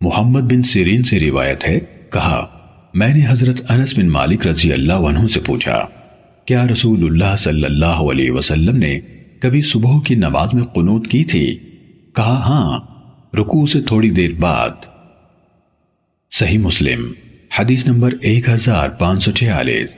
محمد بن سیرین سے روایت ہے، کہا، میں نے حضرت انس بن مالک رضی اللہ عنہ سے پوچھا، کیا رسول اللہ صلی اللہ علیہ وسلم نے کبھی صبح کی نماز میں قنوت کی تھی؟ کہا ہاں رکوع سے تھوڑی دیر بعد۔ صحیح مسلم، حدیث نمبر ایک ہزار پانچ سو چھیالیس۔